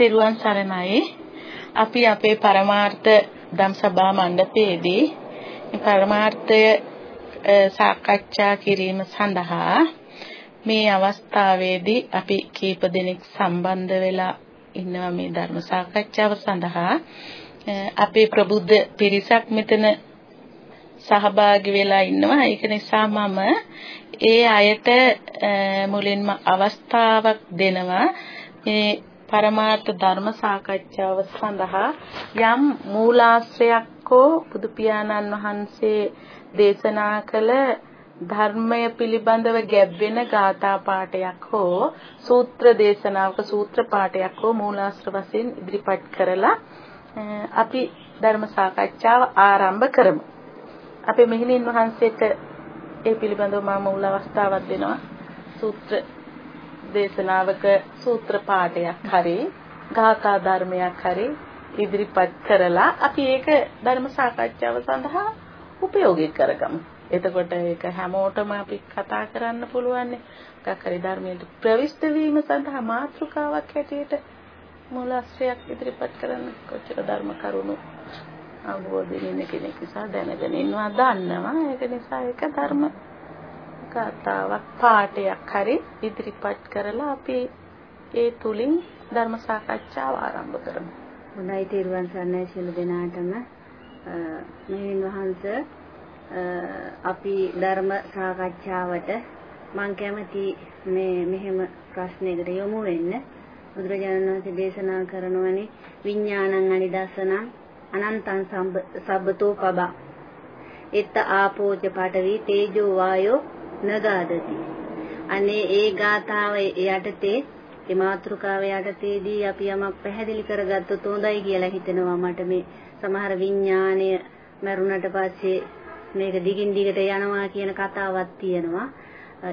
තෙරුවන් සරණයි. අපි අපේ පරමාර්ථ ධම්සභා මණ්ඩපයේදී පරමාර්ථය සාකච්ඡා කිරීම සඳහා මේ අවස්ථාවේදී අපි කීප දෙනෙක් සම්බන්ධ වෙලා ඉන්නවා මේ ධර්ම සාකච්ඡාව සඳහා. අපේ ප්‍රබුද්ධ පිරිසක් මෙතන සහභාගී වෙලා ඉන්නවා. ඒක නිසා මම ඒ අයට මුලින්ම අවස්ථාවක් දෙනවා. මේ පරමාර්ථ ධර්ම සාකච්ඡාව සඳහා යම් මූලාශ්‍රයක් හෝ බුදු පියාණන් වහන්සේ දේශනා කළ ධර්මය පිළිබඳව ගැබ්වෙන ගාථා පාඨයක් හෝ සූත්‍ර දේශනාවක සූත්‍ර පාඨයක් හෝ මූලාශ්‍ර වශයෙන් ඉදිරිපත් කරලා අපි ධර්ම සාකච්ඡාව ආරම්භ කරමු. අපේ මෙහිණින් වහන්සේට ඒ පිළිබඳව මම මූල අවස්ථාවක් දෙනවා. සූත්‍ර දේශනාවක සූත්‍ර පාඨයක් හරි ගාථා ධර්මයක් හරි ඉදිරිපත් කරලා අපි ඒක ධර්ම සාකච්ඡාව සඳහා උපයෝගී කරගමු. එතකොට ඒක හැමෝටම අපි කතා කරන්න පුළුවන්. එකක් හරි ධර්මයට ප්‍රවිෂ්ඨ වීම සඳහා මාතෘකාවක් හැටියට මූලාශ්‍රයක් ඉදිරිපත් කරන්න කොච්චර ධර්ම කරුණු අවබෝධයෙන් ඉන්න කෙනෙක් නිසා දැනගෙන ඉන්නවා දන්නවා. ඒක නිසා ඒක ධර්ම කතාවක් පාඩයක් හරි ඉදිරිපත් කරලා අපි ඒ තුලින් ධර්ම සාකච්ඡාව ආරම්භ කරමු. හොඳයි තෙරුවන් සරණයි සියලු දෙනාටම. මෙහෙන් වහන්ස අපි ධර්ම සාකච්ඡාවට මම කැමති මේ මෙහෙම ප්‍රශ්නයකට යොමු වෙන්න. බුදුරජාණන් වහන්සේ දේශනා කරනවනේ විඥානං අනිදස්සනං අනන්තං සබ්බතෝ පබා. එත්ත ආපෝච පඨවි තේජෝ වායෝ නගාදති. අනේ ඒ ගාථාව යටතේ ඒ මාතෘකාව යටතේදී අපි යමක් පැහැදිලි කරගත්තොත් හොඳයි කියලා හිතෙනවා මට මේ සමහර විඥාණය මරුණට පස්සේ මේක දිගින් දිගට යනවා කියන කතාවක් තියෙනවා.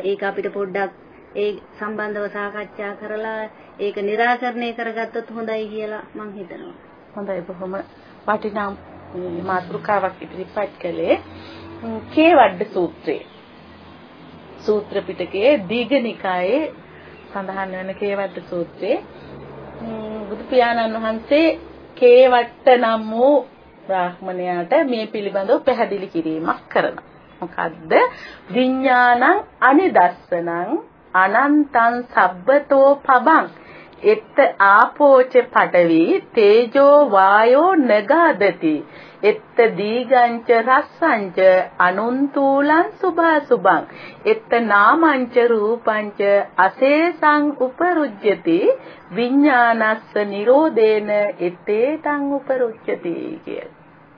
ඒක අපිට පොඩ්ඩක් ඒ සම්බන්ධව සාකච්ඡා කරලා ඒක निराකරණය කරගත්තොත් හොඳයි කියලා මම හිතනවා. හොඳයි බොහොම වටිනා මාතෘකාවක් ඉදිරිපත් කළේ කේවඩ සූත්‍රය. සූත්‍ර පිටකයේ දීඝනිකායේ සඳහන් වෙන කේවට්ට සූත්‍රයේ බුදු පියාණන් වහන්සේ කේවට්ට නම් වූ බ්‍රාහ්මණයාට මේ පිළිබඳව පැහැදිලි කිරීමක් කරනවා. මොකද්ද? විඥානං අනිදස්සනං අනන්තං සබ්බතෝ පබං එත්ත ආපෝච පඨවි තේජෝ වායෝ නගාදති එත්ත දීගංච රස්සංච අනුන්තූලං සුභාසුභං. එත්ත නාමංච රූපංච අසේසං උපරුජ්ජති. විඥානස්ස නිරෝධේන එතේතං උපරුජ්ජති කිය.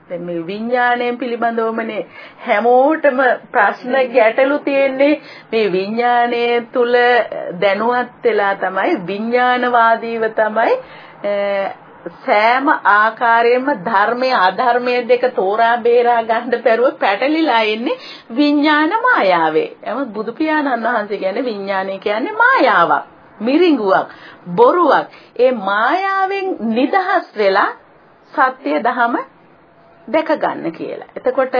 දැන් මේ විඥාණයෙන් පිළිබඳවමනේ හැමෝටම ප්‍රශ්න ගැටලු තියෙන්නේ. මේ විඥාණය තුල දැනුවත් වෙලා තමයි විඥානවාදීව තමයි සෑම ආකාරයෙන්ම ධර්මයේ අධර්මයේ දෙක තෝරා බේරා ගන්න පෙරුව පැටලිලා ඉන්නේ විඥාන මායාවේ. එම බුදු පියාණන් වහන්සේ කියන්නේ විඥානය කියන්නේ මායාවක්, මිරිඟුවක්, බොරුවක්. ඒ මායාවෙන් නිදහස් වෙලා සත්‍ය දහම දැක ගන්න කියලා. එතකොට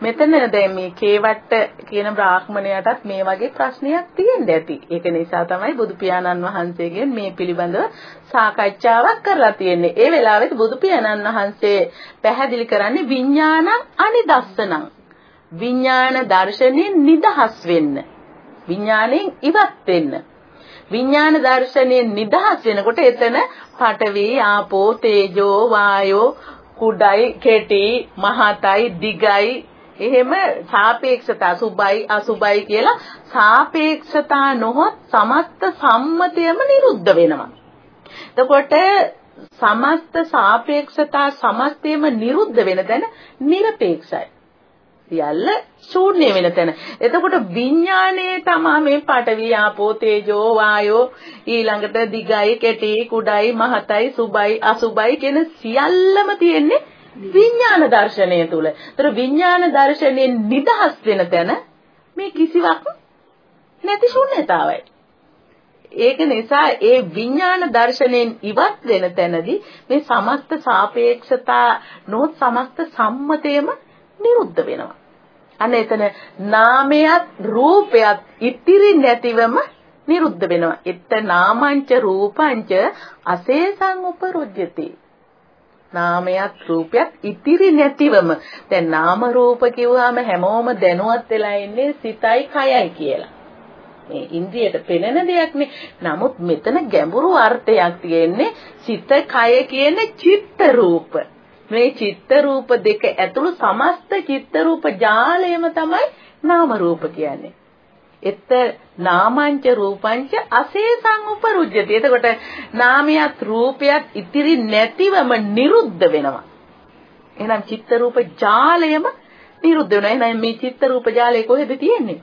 මෙතන දැන් මේ කේවට්ට කියන බ්‍රාහ්මණයාටත් මේ වගේ ප්‍රශ්නයක් තියෙන්න ඇති. ඒක නිසා තමයි බුදු පියාණන් වහන්සේගෙන් මේ පිළිබඳව සාකච්ඡාවක් කරලා තියෙන්නේ. ඒ වෙලාවෙත් බුදු පියාණන් වහන්සේ පැහැදිලි කරන්නේ විඥානං අනිදස්සනං. විඥාන දර්ශනෙන් නිදහස් වෙන්න. විඥාණයෙන් ඉවත් වෙන්න. විඥාන දර්ශනයෙන් නිදහස් වෙනකොට එතන පඨවි ආපෝ තේජෝ වායෝ කුඩයි, කෙටි, මහතයි, දිගයි එහෙම සාපේක්ෂතා සුභයි අසුභයි කියලා සාපේක්ෂතා නොහොත් සමස්ත සම්මතයම නිරුද්ධ වෙනවා. එතකොට සමස්ත සාපේක්ෂතා සමස්තයම නිරුද්ධ වෙන තැන নিরপেক্ষයි. සියල්ල ශූන්‍ය වෙන තැන. එතකොට විඥානයේ තමා මේ පඨවි ආපෝ තේජෝ වායෝ ඊළඟට දිගයි කෙටි කුඩයි මහතයි සුබයි අසුබයි කියන සියල්ලම තියෙන්නේ විඥාන දර්ශනය තුල. ඒතර විඥාන දර්ශනයෙන් නිදහස් වෙන තැන මේ කිසිවක් නැති ශූන්‍යතාවයි. ඒක නිසා ඒ විඥාන දර්ශනයෙන් ඉවත් වෙන තැනදී මේ සමස්ත සාපේක්ෂතා නොත් සමස්ත සම්මතයම නිරුද්ධ වෙනවා. අන්න එතන නාමයක් රූපයක් ඉතිරි නැතිවම නිරුද්ධ වෙනවා. එත්ත නාමංච රූපංච අසේසං උපරුජ්ජති. නාමයක් රූපයක් ඉතිරි නැතිවම දැන් නාම රූප කිව්වම හැමෝම දැනුවත් වෙලා ඉන්නේ සිතයි කයයි කියලා. මේ ඉන්ද්‍රියට පෙනෙන දෙයක්නේ. නමුත් මෙතන ගැඹුරු අර්ථයක් තියෙන්නේ සිත කය කියන චිත්ත රූප. මේ චිත්ත රූප දෙක ඇතුළු සමස්ත චිත්ත රූප ජාලයම තමයි නාම රූප කියන්නේ. එත්ත නාමංච රූපංච අසේසං උපරුජ්ජති. එතකොට නාමයක් රූපයක් ඉතිරි නැතිවම නිරුද්ධ වෙනවා. එහෙනම් චිත්ත රූප ජාලයම නිරුද්ධ වෙනවා. එහෙනම් මේ චිත්ත රූප ජාලය කොහෙද තියෙන්නේ?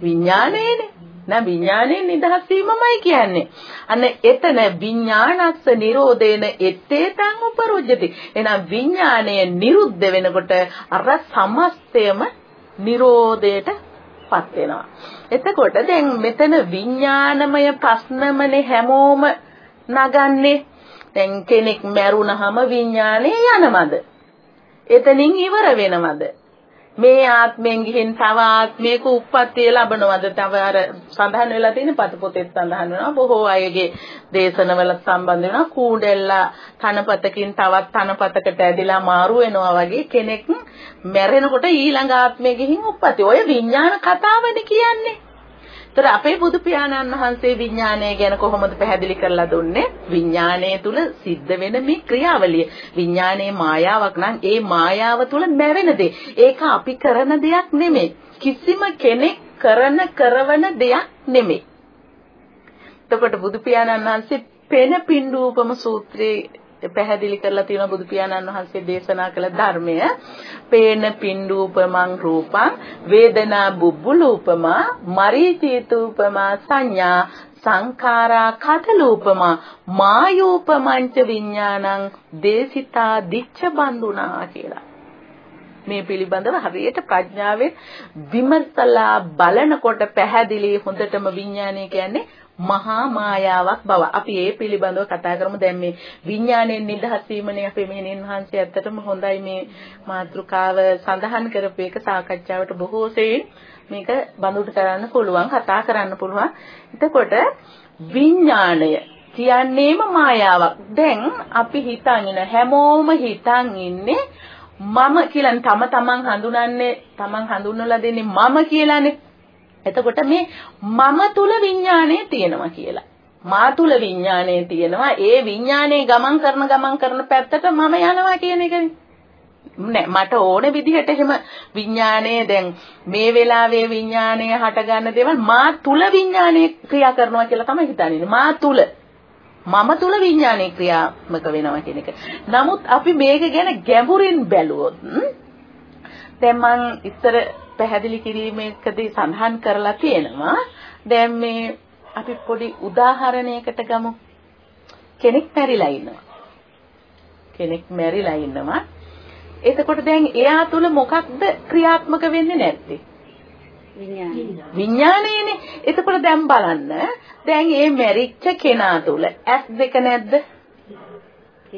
විඥානයේනේ. නෑ විඥානයෙන් නිදහස් වීමමයි කියන්නේ. අන්න එතන විඥානස්ස නිරෝධේන ettේතං උපරුජ්ජති. එහෙනම් විඥානය නිරුද්ධ වෙනකොට අර සමස්තයම නිරෝධයට පත් වෙනවා. එතකොට දැන් මෙතන විඥානමය ප්‍රශ්නමනේ හැමෝම නගන්නේ. දැන් කෙනෙක් මැරුණහම විඥානේ යනවද? එතනින් ඉවර වෙනවද? මේ ආත්මයෙන් ගිහින් තව ආත්මයක උප්පත්තිය ලබනවද? තව අර සඳහන් වෙලා තියෙන පත පොතේ සඳහන් වෙනවා බොහෝ අයගේ දේශනවල සම්බන්ධ වෙනවා කූඩෙල්ලා තනපතකින් තවත් තනපතකට ඇදිලා මාරු වෙනවා වගේ කෙනෙක් මැරෙනකොට ඊළඟ ආත්මෙ ගිහින් උප්පත්ති. ඔය විඥාන කතාවනේ කියන්නේ. ඒතර අපේ බුදු පියාණන් වහන්සේ විඥානය ගැන කොහොමද පැහැදිලි කරලා දුන්නේ? විඥානය තුල සිද්ධ වෙන මේ ක්‍රියාවලිය. විඥානයේ මායාවක් නම් ඒ මායාව තුල මැවෙන දේ. ඒක අපි කරන දෙයක් නෙමෙයි. කිසිම කෙනෙක් කරන කරවන දෙයක් නෙමෙයි. එතකොට බුදු පියාණන් වහන්සේ පෙන පින්ඩූපම සූත්‍රයේ පැහැදිලි කරලා තියෙනවා බුදු පියාණන් වහන්සේ දේශනා කළ ධර්මය. පේන පින්ඩූපමං රූපං වේදනා බුබ්බුලූපමා මරීචීතූපමා සංඥා සංඛාරා කතලූපමා මායූපමංච විඥානං දේසිතා දිච්ඡ බන්දුනා කියලා. මේ පිළිබඳව හරියට ප්‍රඥාවෙන් විමසලා බලනකොට පැහැදිලි හොඳටම විඥානය කියන්නේ මහා මායාවක් බව. අපි ඒ පිළිබඳව කතා කරමු. දැන් මේ විඥාණයෙන් නිදහස් වීමනේ අපේ මෙහෙණින් වහන්සේ ඇත්තටම හොඳයි මේ මාතෘකාව සඳහන් කරපු එක සාකච්ඡාවට බොහෝ සෙයින් මේක බඳුට කරන්න පුළුවන්, කතා කරන්න පුළුවන්. එතකොට විඥාණය කියන්නේම මායාවක්. දැන් අපි හිතන් ඉන්න හැමෝම හිතන් ඉන්නේ මම කියලා තම තමන් හඳුනන්නේ තමන් හඳුන්වලා දෙන්නේ මම කියලානේ. එතකොට මේ මම තුල විඥානය තියෙනවා කියලා. මා තුල විඥානය තියෙනවා. ඒ විඥානේ ගමන් කරන ගමන් කරන පැත්තට මම යනවා කියන එකනේ. නෑ මට ඕන විදිහට එහෙම විඥානයේ දැන් මේ වෙලාවේ විඥානය හට ගන්න දේවල් මා තුල විඥානය ක්‍රියා කරනවා කියලා තමයි හිතන්නේ. මා තුල මම තුල විඥානය ක්‍රියාත්මක වෙනවා කියන එක. නමුත් අපි මේක ගැන ගැඹුරින් බැලුවොත් දැන් මම ඉස්සර පැහැදිලි කිරීමකදී සඳහන් කරලා තියෙනවා. දැන් මේ අපි පොඩි උදාහරණයකට ගමු. කෙනෙක් මැරිලා ඉන්නවා. කෙනෙක් මැරිලා ඉන්නවා. එතකොට දැන් එයා තුල මොකක්ද ක්‍රියාත්මක වෙන්නේ නැත්තේ? විඥානයනේ. එතකොට දැන් බලන්න. දැන් මේ මැරිච්ච කෙනා තුල ඇස් දෙක නැද්ද?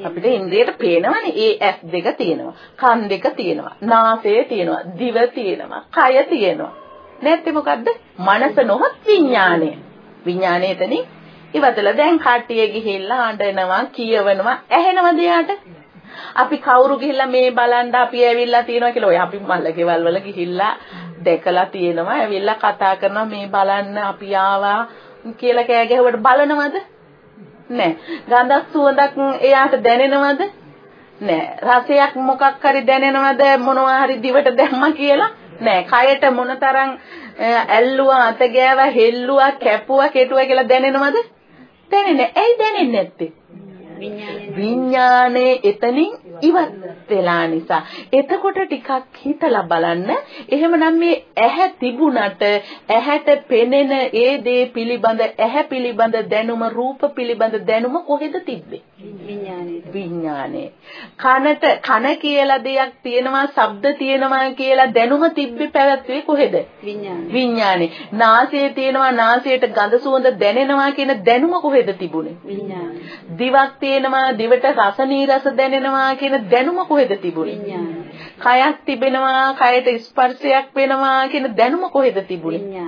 අපිට ඉන්ද්‍රියට පේනවනේ. ඒ ඇස් දෙක තියෙනවා. කන් දෙක තියෙනවා. නාසය තියෙනවා. දිව තියෙනවා. කය තියෙනවා. නැත්නම් මොකද්ද? මනස නොහොත් විඥාණය විඥාණය එතනින් ඉවතලා දැන් කට්ටිය ගිහිල්ලා අඬනවා කියවනවා. ඇහෙනවද යාට අපි කවුරු ගිහිල්ලා මේ බලන්න අපි ඇවිල්ලා තියෙනවා කියලා. ඔය අපි මල්ල ගෙවල් වල ගිහිල්ලා දැකලා තියෙනවා. ඇවිල්ලා කතා කරනවා. මේ බලන්න අපි ආවා කියලා කෑ ගැහුවට බලනවද? නෑ. ගඳක් සුවඳක් එයාට දැනෙනවද? නෑ. රසයක් මොකක් හරි දැනෙනවද මොනවා හරි දිවට දැම්මා කියලා? නෑ. කයට මොනතරම් ඇල්ලුවා, අත ගෑවා, හෙල්ලුවා, කැපුවා, කෙටුවා කියලා දැනෙනවද? දැනෙන්නේ. ඇයි දැනෙන්නේ නැත්තේ? විඥානේ එතනින් ඉවත් වෙලා නිසා. එතකොට ටිකක් හිතලා බලන්න. එහෙමනම් මේ ඇහැ තිබුණට ඇහැට පෙනෙන ඒ දේ පිළිබඳ ඇහැ පිළිබඳ දැනුම රූප පිළිබඳ දැනුම කොහෙද තිබ්බේ? විඥානේ. කනට කන කියලා දෙයක් තියෙනවා, ශබ්ද තියෙනවා කියලා දැනුම තිබ්බේ පැවැත්වේ කොහෙද? විඥානේ. නාසයේ තියෙනවා, නාසයට ගඳ සුවඳ දැනෙනවා කියන දැනුම කොහෙද තිබුණේ? විඥානේ. දිවක් තියෙනවා, දිවට රස නීරස දැනෙනවා කියන දැනුම කොහෙද තිබුණේ? කයක් තිබෙනවා, කයට ස්පර්ශයක් වෙනවා කියන දැනුම කොහෙද තිබුණේ?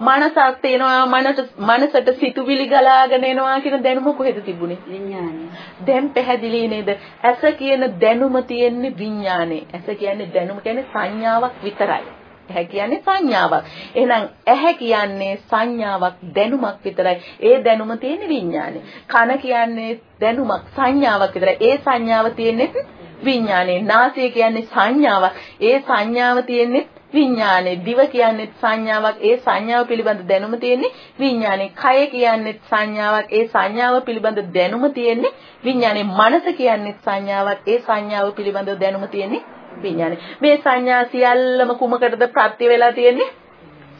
මනසක් තියෙනවා, මනසට මනසට සිතුවිලි ගලාගෙන එනවා කියන දැනුම කොහෙද තිබුණේ? විඥානේ. දැන් පැහැදිලි නේද? ඇස කියන දැනුම තියෙන්නේ විඥානේ. ඇස කියන්නේ දැනුම කියන්නේ සංඥාවක් විතරයි. ඇහැ කියන්නේ සංඥාවක්. එහෙනම් ඇහැ කියන්නේ සංඥාවක් දැනුමක් විතරයි. ඒ දැනුම තියෙන්නේ විඥානේ. කන කියන්නේ දැනුමක් සංඥාවක් විතරයි. ඒ සංඥාව තියෙන්නේ විඥානේ. නාසය කියන්නේ සංඥාවක්. ඒ සංඥාව තියෙන්නේ විඥානේ දිව කියන්නේ සංඥාවක්. ඒ සංඥාව පිළිබඳ දැනුම තියෙන්නේ විඥානේ කය කියන්නේ සංඥාවක්. ඒ සංඥාව පිළිබඳ දැනුම තියෙන්නේ විඥානේ මනස කියන්නේ සංඥාවක්. ඒ සංඥාව පිළිබඳ දැනුම තියෙන්නේ විඥානේ. මේ සංඥා සියල්ලම කුමකටද ප්‍රත්‍ය වෙලා තියෙන්නේ?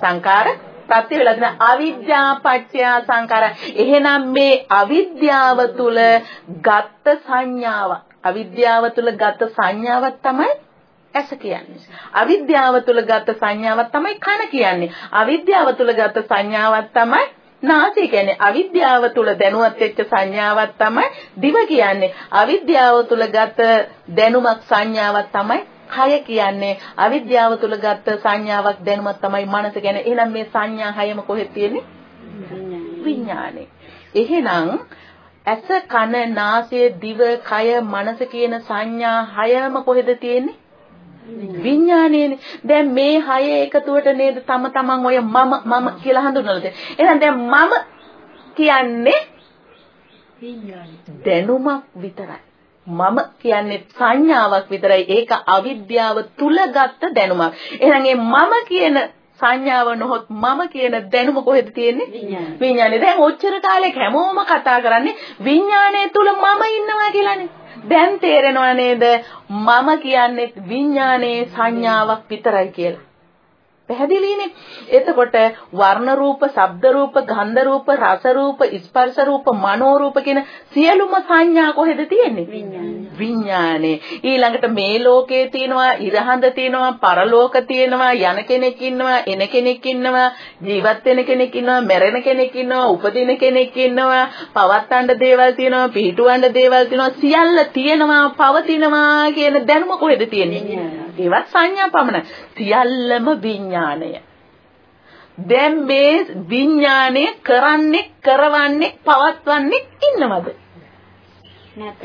සංකාර ප්‍රත්‍ය වෙලා තියෙන අවිද්‍යා පත්‍ය සංකාර එහෙනම් මේ අවිද්‍යාව තුල ගත්ත සංඥාව අවිද්‍යාව තුල ගත්ත සංඥාවක් තමයි ඇස කියන්නේ. අවිද්‍යාව තුල ගත සංඥාවක් තමයි කන කියන්නේ. අවිද්‍යාව තුල ගත සංඥාවක් තමයි නාසය කියන්නේ. අවිද්‍යාව තුල දැනුවත් වෙච්ච සංඥාවක් තමයි දිව කියන්නේ. අවිද්‍යාව තුල ගත දැනුමක් සංඥාවක් තමයි කය කියන්නේ අවිද්‍යාව තුල ගත්ත සංඥාවක් දැනුමක් තමයි මනස කියන්නේ. එහෙනම් මේ සංඥා හයම කොහෙද තියෙන්නේ? විඥානේ. එහෙනම් ඇස කන නාසය දිව කය මනස කියන සංඥා හයම කොහෙද තියෙන්නේ? විඥානයනේ. දැන් මේ හය එකතුවට නේද තම තමන් ඔය මම මම කියලා හඳුන්වලා තියෙන්නේ. එහෙනම් දැන් මම කියන්නේ දැනුමක් විතරයි. මම කියන්නේ සංඥාවක් විතරයි. ඒක අවිද්‍යාව තුලගත්ත දැනුමක්. එහෙනම් මම කියන සංඥාව නොහොත් මම කියන දැනුම කොහෙද තියෙන්නේ? විඥානේ. දැන් ඔච්චර කාලෙක හැමෝම කතා කරන්නේ විඥානය තුල මම ඉන්නවා කියලානේ. දැන් තේරෙනව නේද මම කියන්නේ විඥානයේ සංඥාවක් විතරයි කියලා. පැහැදිලිනේ. එතකොට වර්ණ රූප, ශබ්ද රූප, ගන්ධ රූප, රස රූප, ස්පර්ශ රූප, මනෝ රූප කියන සියලුම සංඥා කොහෙද තියෙන්නේ? විඥානේ. ඊළඟට මේ ලෝකේ තියෙනවා, ඉරහඳ තියෙනවා, පරලෝක තියෙනවා, යන කෙනෙක් ඉන්නවා, එන කෙනෙක් ඉන්නවා, ජීවත් වෙන කෙනෙක් ඉන්නවා, මැරෙන කෙනෙක් ඉන්නවා, උපදින කෙනෙක් ඉන්නවා, පවත්තන්න දේවල් තියෙනවා, පිහිටවන්න දේවල් තියෙනවා, සියල්ල තියෙනවා, පවතිනවා කියන දැනුම කොහෙද තියෙන්නේ? ඒවත් සංඥා පමණයි. සියල්ලම විඥාණය. දැන් මේ විඥාණය කරන්නේ කරවන්නේ පවත්වන්නේ ඉන්නවද? නැත.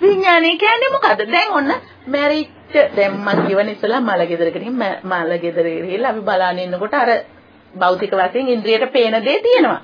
විඥාණය කියන්නේ මොකද්ද? දැන් ඔන්න මැරිච්ච දැන් මම කියවන ඉස්සලා මල ගෙදරකට ගිහින් මල ගෙදර ගිහිල්ලා අපි බලන්න ඉන්නකොට අර භෞතික වශයෙන් ඉන්ද්‍රියට පේන දේ තියෙනවා.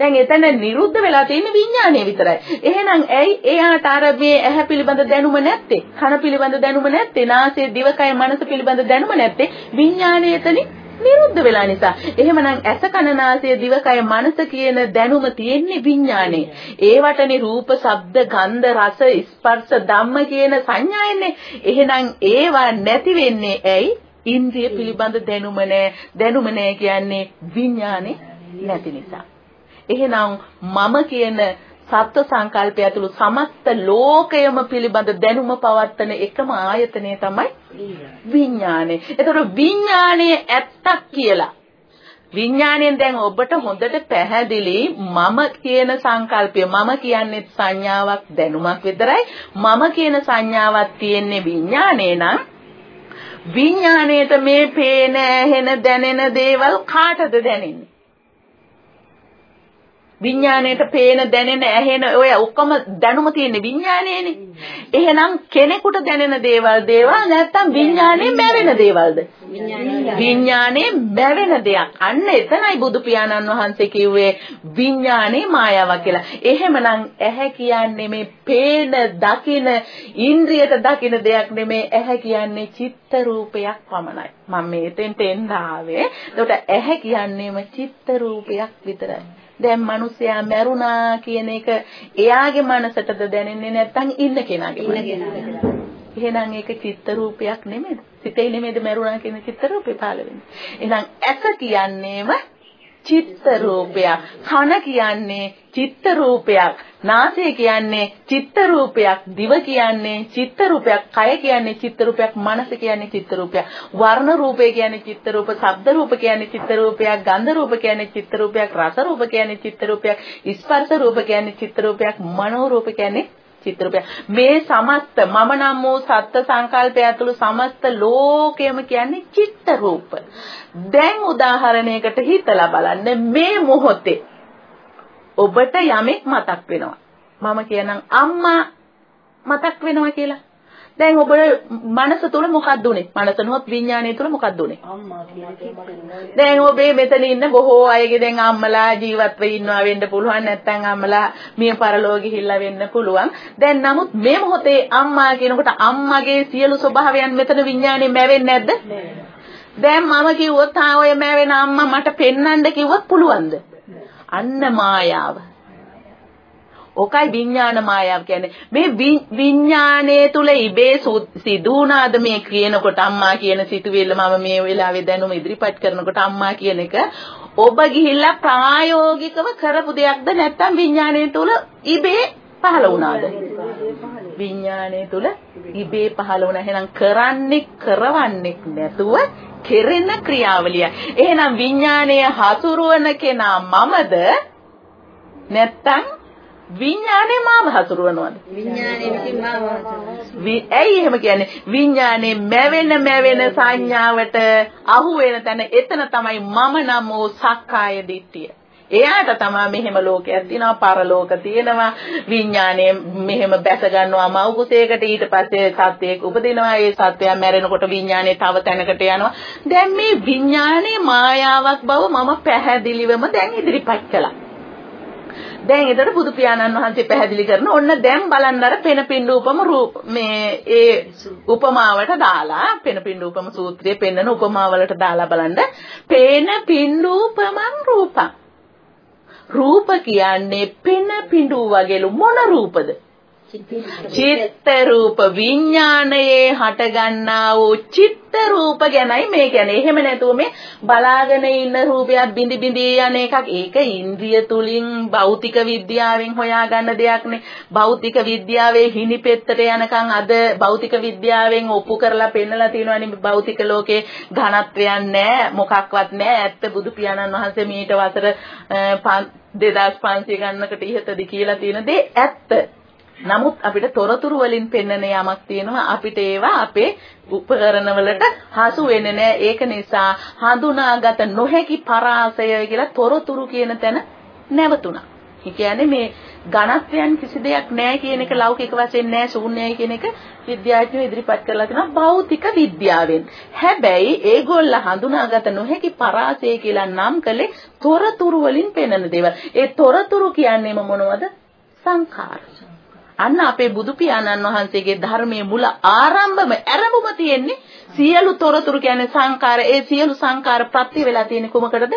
දැන් එතන නිරුද්ධ වෙලා තියෙන විඥානය විතරයි. එහෙනම් ඇයි එයාට අර මේ ඇහැ පිළිබඳ දැනුම නැත්තේ? කන පිළිබඳ දැනුම නැත්තේ? නාසය, දිවකය, මනස පිළිබඳ දැනුම නැත්තේ? විඥානය එතනින් නිරුද්ධ වෙලා නිසා. එහෙමනම් ඇස කන නාසය දිවකය මනස කියන දැනුම තියෙන්නේ විඥානේ. ඒවටනේ රූප, ශබ්ද, ගන්ධ, රස, ස්පර්ශ, ධම්ම කියන සංඥා එන්නේ. එහෙනම් ඒවා නැති වෙන්නේ ඇයි? ඉන්ද්‍රිය පිළිබඳ දැනුම නැහැ. දැනුම නැහැ කියන්නේ විඥානේ නැති නිසා. එහෙනම් මම කියන සත්ව සංකල්පය ඇතුළු සමස්ත ලෝකයම පිළිබඳ දැනුම පවත්තන එකම ආයතනය තමයි විඥානය. ඒතකොට විඥානයේ ඇත්තක් කියලා. විඥාණයෙන් දැන් ඔබට හොඳට පැහැදිලි මම කියන සංකල්පය මම කියන්නේ සංඥාවක් දැනුමක් විතරයි. මම කියන සංඥාවක් තියෙන්නේ විඥාණය නම් විඥාණයට මේ පේන ඇහෙන දැනෙන දේවල් කාටද දැනෙන්නේ? විඥාණයට පේන දැනෙන ඇහෙන ඔය ඔක්කොම දැනුම තියෙන විඥාණයනේ. එහෙනම් කෙනෙකුට දැනෙන දේවල් දේවල් නැත්තම් විඥාණය මැවෙන දේවල්ද? විඥාණය මැවෙන දෙයක්. අන්න එතනයි බුදු පියාණන් වහන්සේ කිව්වේ විඥාණය මායාවක් කියලා. එහෙමනම් ඇහැ කියන්නේ මේ පේන, දකින, ඉන්ද්‍රියට දකින දෙයක් නෙමේ. ඇහැ කියන්නේ චිත්ත රූපයක් පමණයි. මම මේතෙන්ට එන්න ආවේ. එතකොට ඇහැ කියන්නේම චිත්ත රූපයක් විතරයි. දැන් මිනිසයා මැරුණා කියන එක එයාගේ මනසටද දැනෙන්නේ නැත්නම් ඉන්න කෙනාගේ මනසට. එහෙනම් ඒක චිත්ත රූපයක් නෙමෙයිද? සිතේ නෙමෙයිද මැරුණා කියන චිත්ත රූපේ පහළ වෙන්නේ. එහෙනම් ඇස කියන්නේම චිත්ත රූපයක්. කන කියන්නේ චිත්ත රූපයක්. නාසය කියන්නේ චිත්ත රූපයක්. දිව කියන්නේ චිත්ත රූපයක්. කය කියන්නේ චිත්ත රූපයක්. මනස කියන්නේ චිත්ත රූපයක්. වර්ණ රූපය කියන්නේ චිත්ත රූප. ශබ්ද රූප කියන්නේ චිත්ත රූපයක්. ගන්ධ රූප කියන්නේ චිත්ත රූපයක්. රස රූප කියන්නේ චිත්ත රූපයක්. ස්පර්ශ රූප කියන්නේ චිත්ත රූපයක්. මනෝ රූප කියන්නේ චිත්‍රපය මේ සමස්ත මම නම් වූ සත්ත්ව සංකල්පය ඇතුළු සමස්ත ලෝකයම කියන්නේ චිත්ත රූප. දැන් උදාහරණයකට හිතලා බලන්න මේ මොහොතේ ඔබට යමෙක් මතක් වෙනවා. මම කියනම් අම්මා මතක් වෙනවා කියලා. දැන් ඔබ මනස තුල මොකක්ද උනේ? මනස නොත් විඥානය තුල මොකක්ද උනේ? දැන් ඔබේ මෙතන ඉන්න බොහෝ අයගේ දැන් අම්මලා ජීවත් වෙ ඉන්නවා වෙන්න පුළුවන් නැත්නම් අම්මලා මිය පරලෝ ගිහිල්ලා වෙන්න පුළුවන්. දැන් නමුත් මේ මොහොතේ අම්මා කියනකොට අම්මගේ සියලු ස්වභාවයන් මෙතන විඥානේ මැවෙන්නේ නැද්ද? දැන් මම කිව්වොත් ආ ඔය මැවෙන අම්මා මට පෙන්වන්න කිව්වොත් පුළුවන්ද? අන්න මායාව. ඔකයි විඥාන මායාව කියන්නේ. මේ විඥානයේ තුල ඉබේ සිදුුණාද මේ කියනකොට අම්මා කියන සිතුවිල්ල මම මේ වෙලාවේ දැනුම ඉදිරිපත් කරනකොට අම්මා කියන එක ඔබ ගිහිල්ලා ප්‍රායෝගිකව කරපු දෙයක්ද නැත්නම් විඥානයේ තුල ඉබේ පහළ වුණාද? විඥානයේ තුල ඉබේ පහළ වුණා. එහෙනම් කරන්නේ කරවන්නේ නැතුව කෙරෙන ක්‍රියාවලිය. එහෙනම් විඥානය හසුරුවන කෙනා මමද නැත්නම් විඥානේ මාව හසුරවනවද? විඥානේ විසින් මාව හසුරවනවා. ඇයි එහෙම කියන්නේ? විඥානේ මැවෙන මැවෙන සංඥාවට අහු වෙන තැන එතන තමයි මම නම් වූ සක්කාය දිට්ඨිය. එයාට තමයි මෙහෙම ලෝකයක් තියෙනවා පරලෝක තියෙනවා විඥානය මෙහෙම බැස ගන්නවා මව් කුසයකට ඊට පස්සේ සත්‍යයක් උපදිනවා ඒ සත්‍යය මැරෙනකොට විඥානය තව තැනකට යනවා දැන් මේ විඥානයේ මායාවක් බව මම පැහැදිලිවම දැන් ඉදිරිපත් කළා දැන් එතකොට බුදු පියාණන් වහන්සේ පැහැදිලි කරන ඔන්න දැන් බලන්න අර පෙන පිඬු රූප මේ ඒ උපමාවට දාලා පෙන පිඬු උපම සූත්‍රයේ පෙන්වන උපමාවලට දාලා බලන්න. පේන පිඬු උපමං රූපං. රූප කියන්නේ පෙන පිඬු වගේලු මොන රූපද? චිත්ත රූප විඥානයේ හටගන්නා වූ චිත්ත රූප ගැනයි මේ කියන්නේ. එහෙම නැතුව මේ බලාගෙන ඉන්න රූපයක් බිඳි බිඳි යන එකක්. ඒක ඉන්ද්‍රිය තුලින් භෞතික විද්‍යාවෙන් හොයාගන්න දෙයක් නේ. භෞතික විද්‍යාවේ හිණිපෙත්තට යනකම් අද භෞතික විද්‍යාවෙන් ඔප්පු කරලා පෙන්නලා තියෙනවානේ භෞතික ලෝකේ ඝනත්වයක් නැහැ, මොකක්වත් නැහැ. ඇත්ත බුදු පියාණන් වහන්සේ මීට වසර 2500 ගන්නකට ඉහතදී කියලා තියෙන දේ ඇත්ත. නමුත් අපිට තොරතුරු වලින් පෙන්වන යමක් තියෙනවා අපිට ඒවා අපේ උපකරණ වලට හසු වෙන්නේ නැහැ ඒක නිසා හඳුනාගත නොහැකි පරාසය කියලා තොරතුරු කියන තැන නැවතුණා. ඒ කියන්නේ මේ ඝනත්වයන් කිසි දෙයක් නැහැ කියන එක ලෞකික වශයෙන් නැහැ ශූන්‍යයි කියන එක විද්‍යාඥයෝ ඉදිරිපත් කරලා තිනවා භෞතික විද්‍යාවෙන්. හැබැයි ඒගොල්ල හඳුනාගත නොහැකි පරාසය කියලා නම් කළේ තොරතුරු වලින් පෙන්වන දේවල්. ඒ තොරතුරු කියන්නේම මොනවද? සංඛාර. අන්න අපේ බුදු පියාණන් වහන්සේගේ ධර්මයේ මුල ආරම්භම ආරම්භම තියෙන්නේ සියලු තොරතුරු කියන්නේ සංකාර ඒ සියලු සංකාර ප්‍රත්‍ය වෙලා තියෙන්නේ කොමකටද?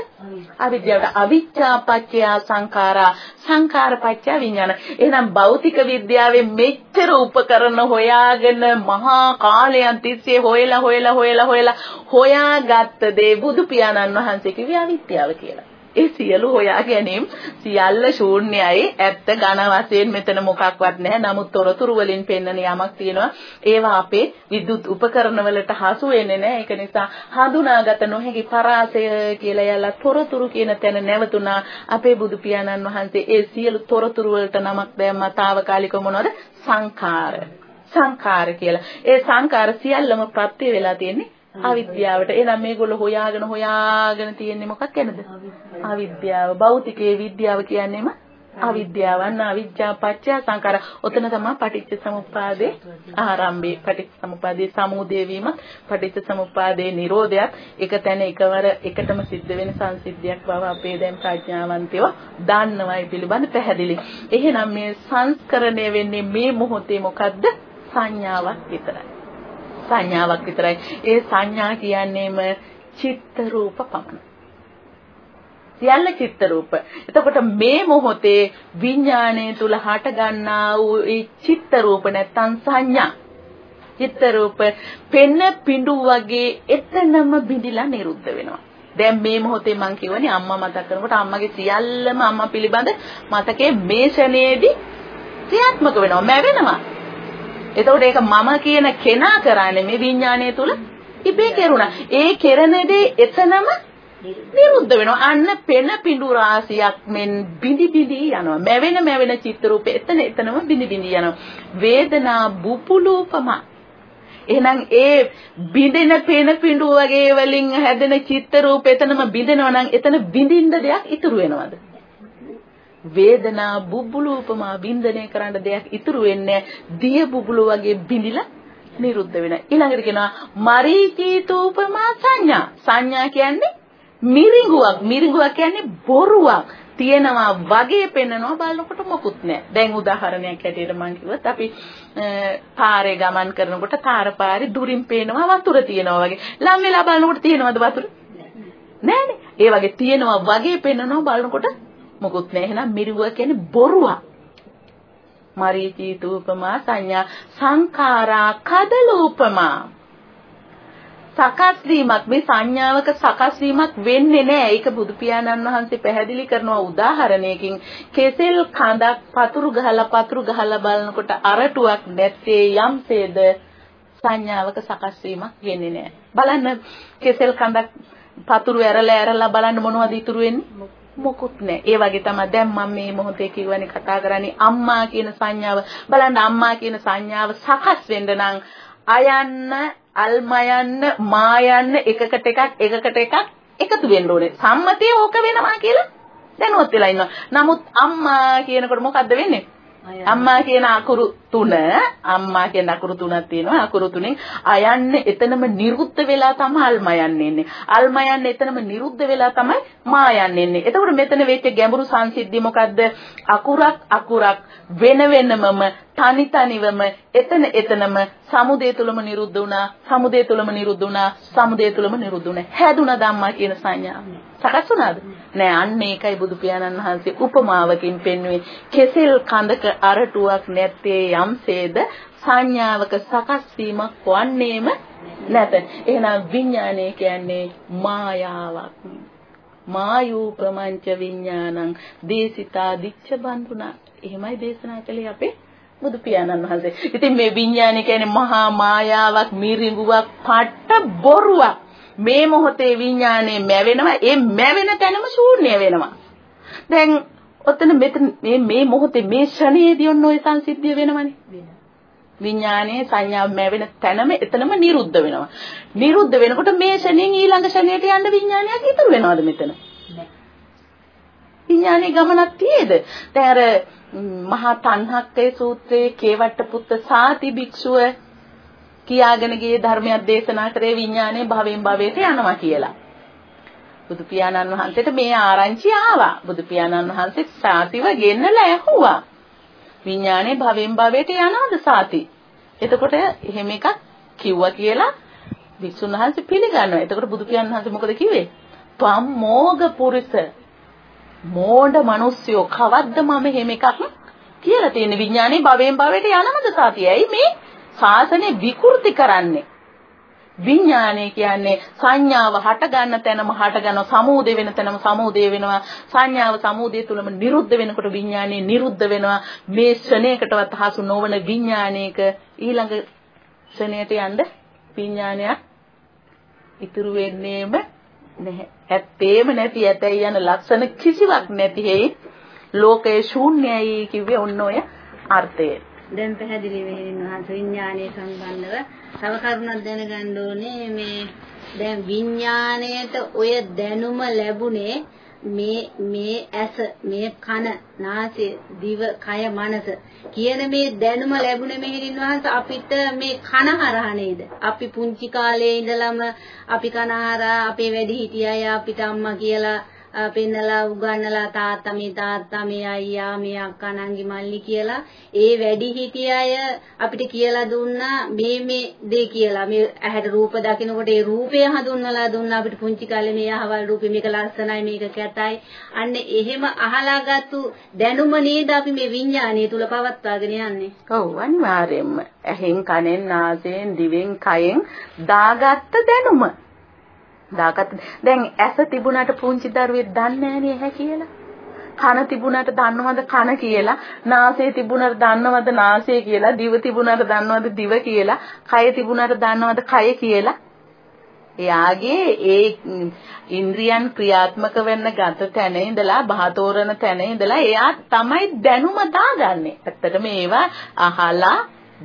අවිද්‍යාවට. අවිච්ඡා පත්‍ය සංඛාරා. සංඛාර පත්‍ය විඥාන. එහෙනම් භෞතික විද්‍යාවේ මෙච්චර උපකරණ හොයාගෙන මහා කාලයන් තිස්සේ හොයලා හොයලා හොයලා හොයලා හොයාගත්ත දේ බුදු පියාණන් වහන්සේ කිව්වේ අවිද්‍යාව කියලා. ඒ සියලු හොයා ගැනීම සියල්ල ශූන්‍යයි. ඇත්ත ඝන වශයෙන් මෙතන මොකක්වත් නැහැ. නමුත් තොරතුරු වලින් පෙන්වන යමක් තියෙනවා. ඒවා අපේ විද්‍යුත් උපකරණ වලට හසු වෙන්නේ නැහැ. ඒක නිසා හඳුනාගත නොහැකි පරාසය කියලා යලා තොරතුරු කියන තැන නැවතුණා. අපේ බුදු පියාණන් වහන්සේ ඒ සියලු තොරතුරු වලට නමක් දැම්මා. తాවකාලික මොනවද? සංඛාර. සංඛාර කියලා. ඒ සංඛාර සියල්ලම ප්‍රත්‍ය වෙලා තියෙන්නේ අවිද්‍යාවට. එහෙනම් මේගොල්ලෝ හොයාගෙන හොයාගෙන තියෙන්නේ මොකක් ගැනද? අවිද්‍යාව. භෞතිකයේ විද්‍යාව කියන්නේම අවිද්‍යාවන් අවිජ්ජා පත්‍ය සංකාර. ඔතන තමයි පටිච්ච සමුප්පාදේ ආරම්භය. පටිච්ච සමුප්පාදේ සමුදේ වීම, පටිච්ච සමුප්පාදේ නිරෝධයත් එක තැන එකවර එකටම සිද්ධ වෙන සංසිද්ධියක් බව අපේ දැන් ප්‍රඥාවන්තයෝ දන්නවයි පිළිබඳ පැහැදිලි. එහෙනම් මේ සංස්කරණය වෙන්නේ මේ මොහොතේ මොකද්ද? සංඥාවක් විතරයි. සංඥාවක් විතරයි. ඒ සංඥා කියන්නේම චිත්ත රූප පමණයි. සියල්ල චිත්ත රූප. එතකොට මේ මොහොතේ විඥාණය තුල හට ගන්නා වූ ඒ චිත්ත රූප නැත්තම් සංඥා චිත්ත රූප පෙන්න පිඬු වගේ එතනම බිඳිලා නිරුද්ධ වෙනවා. දැන් මේ මොහොතේ මං කියවනේ අම්මා මතක් කරනකොට අම්මගේ සියල්ලම අම්මා පිළිබඳ මතකයේ මේ ෂණයේදී ක්‍රියාත්මක වෙනවා මැවෙනවා. එතකොට ඒක මම කියන කෙනා කරන්නේ මේ විඥානය තුල ඉබේ කෙරුණා. ඒ කෙරෙන දේ එතනම නිරුද්ධ වෙනවා. අන්න පෙන පිඬු රාශියක් මෙන් බිඳි බිඳි යනවා. මැවෙන මැවෙන චිත්‍ර රූපේ එතන එතනම බිඳි බිඳි යනවා. වේදනා බුපුලූපම එහෙනම් ඒ බිඳෙන පෙන පිඬු වගේ වලින් හැදෙන චිත්‍ර රූප එතනම බිඳෙනවා නම් එතන බිඳින්න දෙයක් ඉතුරු වෙනවද? වේදනා බුබුලු උපමා බින්දනය කරන්න දෙයක් ඉතුරු වෙන්නේ දිය බුබුලු වගේ බිඳිලා නිරුද්ධ වෙනවා. ඊළඟට කියනවා මරීචීතූපමා සංඥා. සංඥා කියන්නේ මිරිඟුවක්. මිරිඟුවක් කියන්නේ බොරුවක්. තියෙනවා වගේ පෙන්නනවා බලනකොට මොකුත් නැහැ. දැන් උදාහරණයක් හැටියට මම කිව්වොත් අපි පාරේ ගමන් කරනකොට තාර පාරේ දුරින් පේනවා වතුර තියෙනවා වගේ. ලම් වෙලා බලනකොට තියෙනවද වතුර? නෑනේ. ඒ වගේ තියෙනවා වගේ පෙන්නනවා බලනකොට මොකුත් නැහැ. එහෙනම් මිරිඟුව කියන්නේ බොරුවක්. මරීචීතූපමා සංඥා සංඛාරා කදලූපමා සකස් වීමක් මේ සංඥාවක සකස් වීමක් වෙන්නේ නැහැ. ඒක බුදු පියාණන් වහන්සේ පැහැදිලි කරනවා උදාහරණයකින් කෙසෙල් කඳක් පතුරු ගහලා පතුරු ගහලා බලනකොට අරටුවක් නැත්තේ යම්සේද සංඥාවක සකස් වීමක් වෙන්නේ නැහැ. බලන්න කෙසෙල් කඳක් පතුරු ඇරලා ඇරලා බලන්න මොනවද ඉතුරු වෙන්නේ? මොකුත් නැහැ. ඒ වගේ තමයි දැන් මම මේ මොහොතේ කියවනේ කතා කරන්නේ අම්මා කියන සංඥාව. බලන්න අම්මා කියන සංඥාව සකස් වෙන්න නම් අයන්න, අල්මයන්න, මායන්න එකකට එකක් එකකට එකක් එකතු වෙන්න ඕනේ. සම්මතය ඕක වෙනවා කියලා දැනුවත් වෙලා ඉන්නවා. නමුත් අම්මා කියනකොට මොකද්ද වෙන්නේ? අම්මා කියන අකුරු තුන අම්මා කියන අකුරු තුනක් තියෙනවා. අකුරු තුනෙන් අයන්නේ එතනම නිරුද්ධ වෙලා තමයි අල්ම යන්නේ එන්නේ. අල්ම යන්නේ එතනම නිරුද්ධ වෙලා තමයි මා යන්නේ එන්නේ. එතකොට මෙතන වෙච්ච ගැඹුරු සංසිද්ධිය මොකද්ද? අකුරක් අකුරක් වෙන වෙනමම තනි තනිවම එතන එතනම සමුදේ තුලම නිරුද්ධ වුණා සමුදේ තුලම නිරුද්ධ වුණා සමුදේ තුලම නිරුද්ධ වුණා. හැදුනා ධම්මා කියන සංඥාව. සකස් වුණාද? නෑ අන්න ඒකයි බුදු පියාණන් වහන්සේ උපමාවකින් පෙන්වුවේ. කෙසෙල් කඳක අරටුවක් නැත්තේ යම්සේද සංඥාවක සකස් වීමක් වන්නේම නැත. එහෙනම් විඥානය කියන්නේ මායාවක්. මායූ ප්‍රමංච විඥානං දේසිතා දිච්ච බඳුනා එහෙමයි දේශනා කළේ අපේ බුදු පියාණන් වහන්සේ. ඉතින් මේ විඥානය කියන්නේ මහා මායාවක්, මිරිඟුවක්, පට්ට බොරුවක්. මේ මොහොතේ විඥානේ මැවෙනවා. ඒ මැවෙන තැනම ශූන්‍ය වෙනවා. දැන් ඔතන මෙතන මේ මේ මොහොතේ මේ ෂණයේදී ඔන්න ওই සංසිද්ධිය වෙනවනේ. විඥානයේ සංඥාව මැවෙන තැනම එතනම නිරුද්ධ වෙනවා. නිරුද්ධ වෙනකොට මේ ෂණයෙන් ඊළඟ ෂණයට යන්න විඥානයක් ඉතුරු වෙනවද මෙතන? විඥානයේ ගමනක් තියේද? දැන් අර මහා තණ්හක්කේ සූත්‍රයේ කේවට්ට පුත්ත සාති භික්ෂුව කියාගෙන ගියේ ධර්මයක් දේශනා කරේ විඥානයේ භවෙන් භවයට යනවා කියලා. බුදු පියාණන් වහන්සේට මේ ආරංචි ආවා. බුදු පියාණන් වහන්සේ සාතිව ගෙන්නලා ඇහුවා. විඥානේ භවෙන් භවයට යනවද සාති? එතකොට එහෙම එකක් කිව්වා කියලා විසුණු වහන්සේ පිළිගන්නවා. එතකොට බුදු පියාණන් වහන්සේ මොකද කිව්වේ? "පම් මෝග පුරිස මෝඩ මිනිස්සුયો කවද්ද මම එහෙම එකක් කියලා තියෙන විඥානේ භවෙන් භවයට යනවද සාති? ඇයි මේ ශාසනය විකෘති කරන්නේ? විඥානය කියන්නේ සංඥාව හට ගන්න තැනම හට ගන්නවා සමුදේ වෙන තැනම සමුදේ වෙනවා. සංඥාව සමුදේ තුලම නිරුද්ධ වෙනකොට විඥානය නිරුද්ධ වෙනවා. මේ ශ්‍රණයකටවත් හසු නොවන විඥානයක ඊළඟ ශ්‍රණයට යන්න විඥානයක් ඉතුරු වෙන්නේම නැහැ. ඇත්තේම නැති ඇතයි යන ලක්ෂණ කිසිවක් නැති හේයි ලෝකයේ ශූන්‍යයි කිව්වේ ඔන්න ඔය අර්ථයෙන්. දැන් පැහැදිලි වෙමින් වහන්සේ විඥානයේ සම්බන්ධව තව කරුණක් දැනගන්න ඕනේ. මේ දැන් විඥාණයට ඔය දැනුම ලැබුණේ මේ මේ ඇස මේ කන නාසය දිව කය මනස කියන මේ දැනුම ලැබුණේ මෙහෙරින් වහන්සේ අපිට මේ කන හරහා නේද? අපි පුංචි කාලේ ඉඳලම අපි කන හරහා අපේ වැඩි හිටියය අපිට අම්මා කියලා පෙන්නලා උගන්නලා තාත්තා මේ තාත්තා මේ අයියා මේ අක්කා නංගි මල්ලි කියලා ඒ වැඩි හිටිය අය අපිට කියලා දුන්නා මේ මේ දේ කියලා. මේ ඇහැට රූප දකිනකොට ඒ රූපය හඳුන්වලා දුන්නා අපිට පුංචි කාලේ මේ අහවල් රූපේ මේක ලස්සනයි මේක කැතයි. අන්න එහෙම අහලා ගත්තු දැනුම නේද අපි මේ විඤ්ඤාණය තුල පවත්වාගෙන යන්නේ? ඔව් අනිවාර්යයෙන්ම ඇහෙන් කනෙන් නාසයෙන් දිවෙන් කයෙන් දාගත්ත දැනුම. දාගත්ත දැන් ඇස තිබුණාට පුංචි දරුවෙක් දන්නේ නැහැ නේ කියලා. කන තිබුණාට දන්නවද කන කියලා නාසය තිබුණාට දන්නවද නාසය කියලා දිව තිබුණාට දන්නවද දිව කියලා කය තිබුණාට දන්නවද කය කියලා එයාගේ ඒ ඉන්ද්‍රියන් ක්‍රියාත්මක වෙන්න ගත තැන ඉඳලා බහතෝරන තැන ඉඳලා එයා තමයි දැනුම දාගන්නේ. ඇත්තටම ඒවා අහලා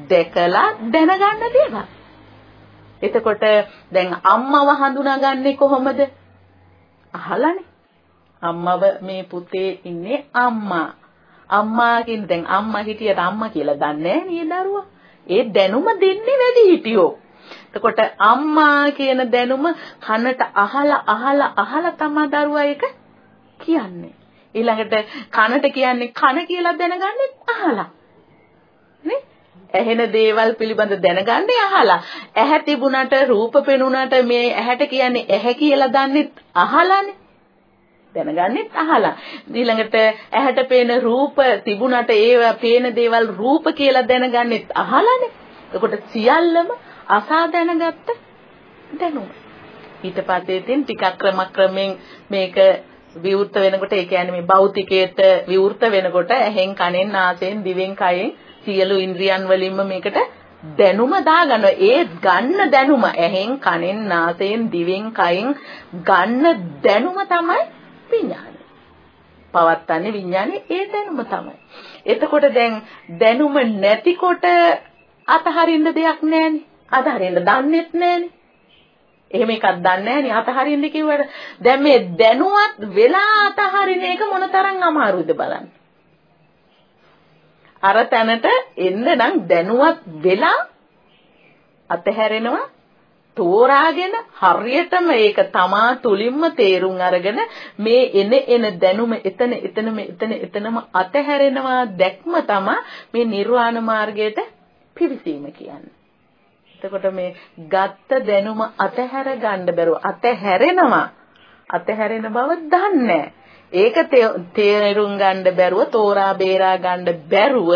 දැකලා දැනගන්න දේවල්. එතකොට දැන් අම්මව හඳුනාගන්නේ කොහොමද? අහලානේ. අම්මව මේ පුතේ ඉන්නේ අම්මා. අම්මා කියන දැන් අම්මා හිටියට අම්මා කියලා දන්නේ නැහැ දරුවා. ඒ දැනුම දෙන්නේ වැඩි හිටියෝ. එතකොට අම්මා කියන දැනුම කනට අහලා අහලා අහලා තමයි දරුවා ඒක කියන්නේ. ඊළඟට කනට කියන්නේ කන කියලා දැනගන්නේ අහලා. නේ? ඇහෙන දේවල් පිළිබඳ දැනගන්නේ අහලා. ඇහැ තිබුණට රූප පෙනුනට මේ ඇහැට කියන්නේ ඇහැ කියලා දන්නෙත් අහලානේ. දැනගන්නෙත් අහලා. ඊළඟට ඇහැට පේන රූප තිබුණට ඒවා පේන දේවල් රූප කියලා දැනගන්නෙත් අහලානේ. එතකොට සියල්ලම අසා දැනගත්ත දැනුම. ඊට පස්සේ තින් ටිකක් ක්‍රමක්‍රමෙන් මේක විවෘත වෙනකොට ඒ කියන්නේ මේ භෞතිකයට විවෘත වෙනකොට ඇහෙන් කනෙන් නාසයෙන් දිවෙන් කයෙන් සියලු ඉන්ද්‍රියන් වලින්ම මේකට දැනුම දාගන්න ඒ ගන්න දැනුම ඇහෙන් කනෙන් නාසයෙන් දිවෙන් කයෙන් ගන්න දැනුම තමයි විඥානය. පවත්තන්නේ විඥානේ ඒ දැනුම තමයි. එතකොට දැන් දැනුම නැතිකොට අතහරින්න දෙයක් නැහැනේ. අතහරින්න දන්නෙත් නැහැනේ. එහෙම එකක් දන්නේ නැහැනේ අතහරින්න කිව්වට දැන් මේ දැනුවත් වෙලා අතහරින එක මොනතරම් අමාරුද බලන්න. අර තැනට එන්න නම් දැනුවත් වෙලා අතහැරෙනවා තෝරාගෙන හරියටම ඒක තමා තුලින්ම තේරුම් අරගෙන මේ එන එන දැනුම එතන එතනම එතන එතනම අතහැරෙනවා දැක්ම තමා මේ නිර්වාණ මාර්ගයට පිවිසීම කියන්නේ. එතකොට මේ ගත්ත දැනුම අතහැර ගන්න බැරුව අතහැරෙනවා. අතහැරෙන බව දන්නේ ඒක තේරුම් ගන්න බැරුව තෝරා බේරා ගන්න බැරුව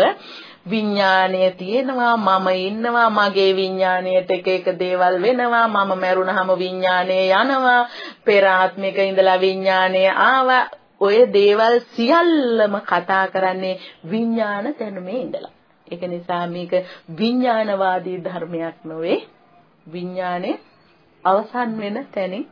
විඥාණය තියෙනවා. මම ඉන්නවා මගේ විඥාණයට එක එක දේවල් වෙනවා. මම මැරුණාම විඥාණය යනවා. පෙර ආත්මික ඉඳලා විඥාණය ආවා. ඔය දේවල් සියල්ලම කතා කරන්නේ විඥාන දැනුමේ ඉඳලා. ඒක නිසා මේක විඥානවාදී ධර්මයක් නොවේ. විඥානේ අවසන් වෙන තැනින්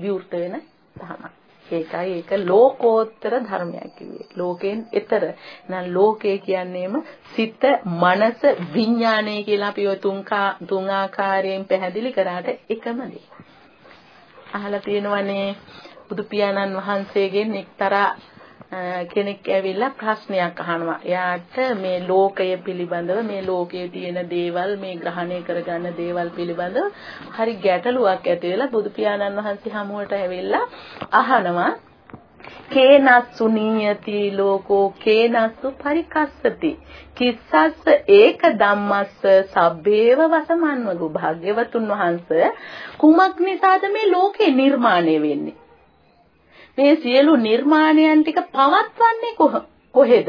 විවෘත වෙන ධර්මයක් ඒකයි ඒක ලෝකෝත්තර ධර්මයක් කිව්වේ. ලෝකයෙන් එතර. නම් ලෝකය කියන්නේම සිත, මනස, විඥානය කියලා අපි ඔය තුන් තුන් ආකාරයෙන් පැහැදිලි කරාට එකම දේ. අහලා තියෙනවනේ බුදු පියාණන් වහන්සේගෙන් එක්තරා කෙනෙක් ඇවිල්ලා ප්‍රශ්නයක් අහනවා. එයාට මේ ලෝකය පිළිබඳව මේ ලෝකයේ තියෙන දේවල් මේ ග්‍රහණය කරගන්න දේවල් පිළිබඳව හරි ගැටලුවක් ඇති වෙලා බුදු පියාණන් වහන්සේ හමුවට ඇවිල්ලා අහනවා. කේනස්සු නීයති ලෝකෝ කේනස්සු පරිකස්සති. කිස්සස්ස ඒක ධම්මස්ස සබ්බේව වසමන්වගු භාග්‍යවතුන් වහන්සේ කුමක් නිසාද මේ ලෝකේ නිර්මාණය වෙන්නේ? මේ සියලු නිර්මාණයන් ටික පවත්වන්නේ කොහෙද?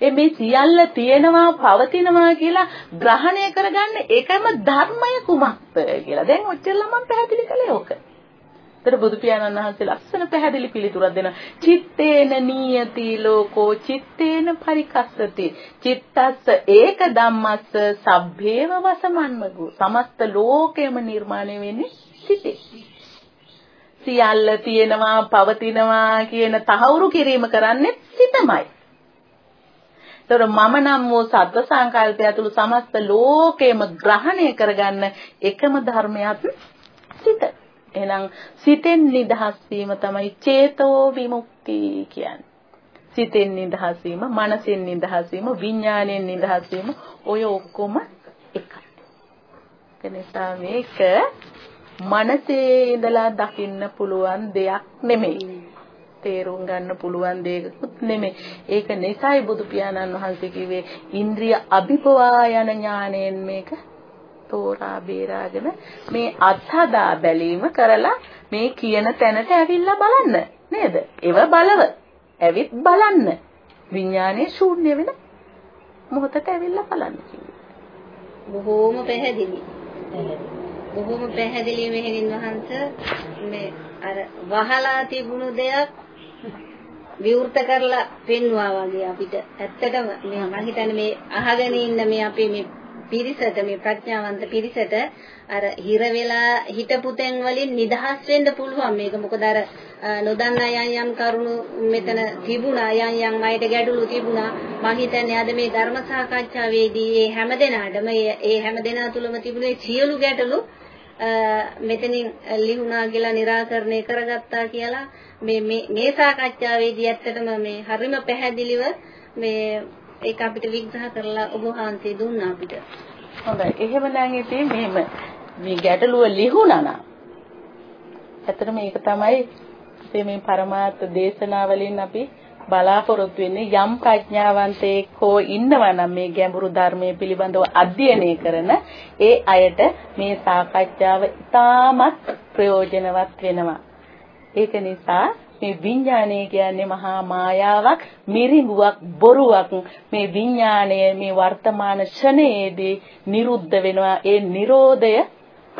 ඒ මේ සියල්ල තියෙනවා පවතිනවා කියලා ග්‍රහණය කරගන්න ඒකම ධර්මය කුමක්ද කියලා. දැන් ඔච්චරලා මම පැහැදිලි කළේ ඕක. ඒතර බුදු පියාණන් වහන්සේ ලස්සන පැහැදිලි පිළිතුරක් දෙනවා. චිත්තේන නීයති ලෝකෝ චිත්තේන පරිකස්සති. චිත්තස්ස ඒක ධම්මස්ස සබ්බේව වසමන්මගු. සමස්ත ලෝකයම නිර්මාණය වෙන්නේ සිතේ. සියල්ල තියෙනවා පවතිනවා කියන තහවුරු කිරීම කරන්නේ සිතමයි. ඒතර මම නම් වූ සත්ව සංකල්පය ඇතුළු සමස්ත ලෝකෙම ග්‍රහණය කරගන්න එකම ධර්මයක් සිත. එහෙනම් සිතෙන් නිදහස් වීම තමයි චේතෝ විමුක්ති කියන්නේ. සිතෙන් නිදහස් වීම, මනසෙන් නිදහස් වීම, විඥාණයෙන් නිදහස් වීම ඔය ඔක්කොම එකයි. එනිසා මේක මනසේ ඉඳලා දකින්න පුළුවන් දෙයක් නෙමෙයි. තේරුම් ගන්න පුළුවන් දෙයක්වත් නෙමෙයි. ඒක නිසායි බුදු පියාණන් වහන්සේ කිව්වේ ඉන්ද්‍රිය අභිපවා යන ඥාණයෙන් මේක තෝරා බේරාගෙන මේ අත්හදා බැලීම කරලා මේ කියන තැනට ඇවිල්ලා බලන්න නේද? ඒව බලව. ඇවිත් බලන්න. විඥානයේ ශූන්‍ය වෙන මොහොතට ඇවිල්ලා බලන්න කිව්වේ. බොහෝම පැහැදිලි. පැහැදිලි. බොහොම පැහැදිලි මෙහෙණින් වහන්සේ මේ අර වහලා තිබුණු දෙයක් විවෘත කරලා පෙන්වුවා වගේ අපිට. ඇත්තටම මේ මම හිතන්නේ මේ අහගෙන ඉන්න මේ අපේ මේ පිරිසට මේ ප්‍රඥාවන්ත පිරිසට අර හිර වෙලා හිටපු තැන් වලින් නිදහස් වෙන්න පුළුවන් මේක මොකද අර නොදන්නා යම් යම් කරුණු මෙතන තිබුණා යම් යම් අයට ගැටලු තිබුණා මම හිතන්නේ අද මේ ධර්ම සාකච්ඡාවේදී මේ හැමදෙනාටම මේ හැමදෙනා තුළම තිබුණේ සියලු ගැටලු මෙතනින් ලිහුණා කියලා निराකරණය කරගත්තා කියලා මේ මේ මේ සාකච්ඡාවේදී ඇත්තටම මේ හරිම පැහැදිලිව මේ ඒක අපිට විග්‍රහ කරලා ඔබ වහන්සේ දුන්නා අපිට. හොඳයි. එහෙමනම් ඉතින් මෙහෙම මේ ගැටලුව ලිහුණා නම් ඇත්තටම මේක තමයි මේ පරමාර්ථ දේශනාවලින් අපි බලාපොරොත්තු වෙන්නේ යම් ප්‍රඥාවන්තයෙක් හෝ ඉන්නවා නම් මේ ගැඹුරු ධර්මයේ පිළිබඳව අධ්‍යයනය කරන ඒ අයට මේ සාකච්ඡාව ඉතාමත් ප්‍රයෝජනවත් වෙනවා. ඒක නිසා මේ විඥානය කියන්නේ මහා මායාවක් මිරිඟුවක් බොරුවක් මේ විඥාණය මේ වර්තමාන ක්ෂණයේදී නිරුද්ධ වෙනවා ඒ Nirodhaය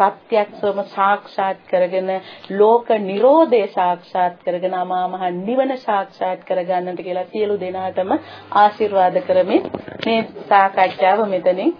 ප්‍රත්‍යක්ෂවම සාක්ෂාත් කරගෙන ලෝක නිරෝධය සාක්ෂාත් කරගෙන අමා මහ නිවන සාක්ෂාත් කරගන්නට කියලා සියලු දෙනාටම ආශිර්වාද කරමින් මේ සාකච්ඡාව මෙතනින්